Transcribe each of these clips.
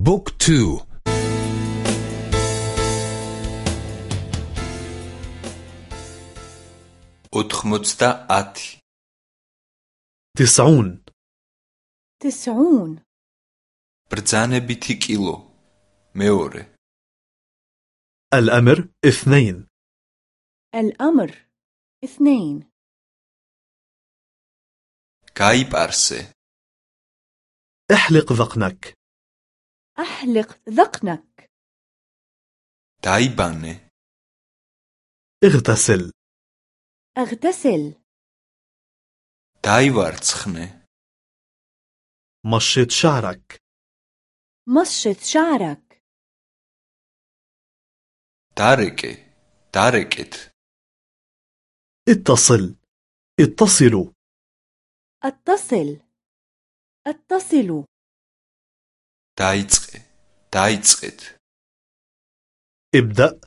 بوك تو أتخمتستا آتي تسعون تسعون بردزانبيتي كيلو ميوري الأمر اثنين الأمر اثنين გაიპარსე احلق ذقنك أحلق ذقنك. تعبان اغتسل. اغتسل. تعيوارتسخني مشط شعرك. مشط شعرك. تاركي. تاركت. اتصل. اتصلوا. اتصل. اتصلوا. დაიწყე დაიწყეთ ابدأ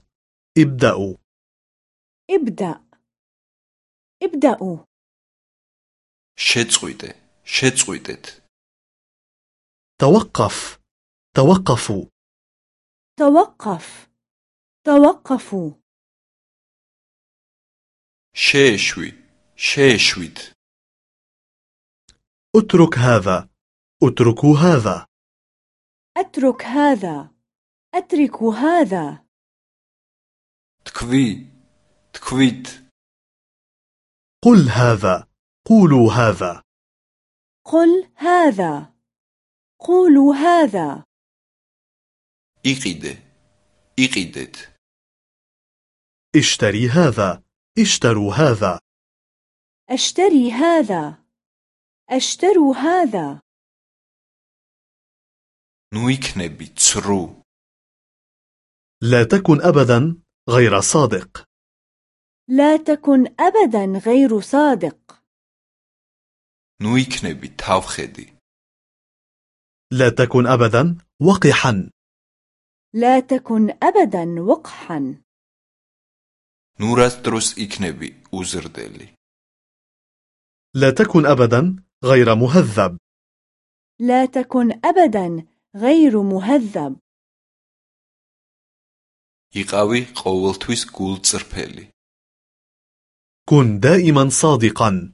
ابدأوا ابدأ ابدأوا შეწყვიტე შეწყვიტეთ توقف توقفوا توقف توقفوا შეეშვი შეეშვით اترك هذا اتركوا هذا أترك هذا. أترك هذا. تكفي تكفيت قل هذا. قولوا هذا. قل هذا. قولوا هذا. إقيد. إقيدت. اشتري هذا. اشتروا هذا. أشتري هذا. أشتروا هذا. ნუ იქნები ცრუ لا تكن أبدا غير صادق لا تكن أبدا غير صادق ნუ იქნები თავხედი لا تكن أبدا وقحا لا تكن أبدا وقحا ნუ რას დროს იქნები უზრდელი لا تكن أبدا غير مهذب لا تكن أبدا غير مهذب იყავი ყოველთვის გულწრფელი كن دائما صادقا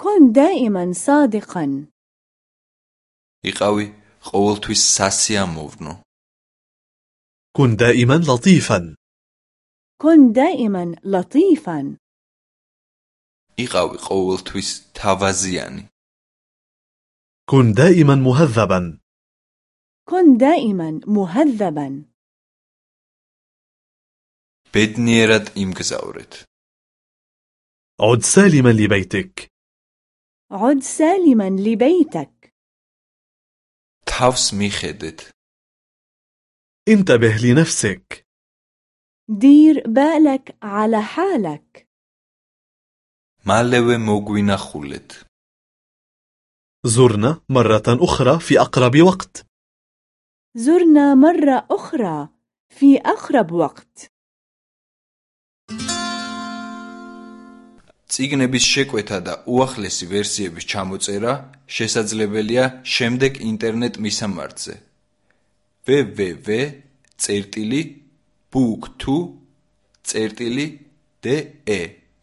كن دائما صادقا იყავი ყოველთვის სასიამოვნო كن دائما لطيفا كن دائما لطيفا იყავი ყოველთვის თავაზიანი كن دائما مهذبا كن دائما مهذبا ბედნიერად იმგზავრეთ عد سالما لبيتك عد سالما لبيتك თავს მიხედეთ انتبه لنفسك دير بالك على حالك მალევე მოგვინახულეთ زرنا مرة أخرى في أقرب وقت زرنا مرة أخرى في أقرب وقت წიგნების შეკვეთა და უახლესი ვერსიების ჩამოწერა შესაძლებელია შემდეგ ინტერნეტ მისამართზე www.book2.de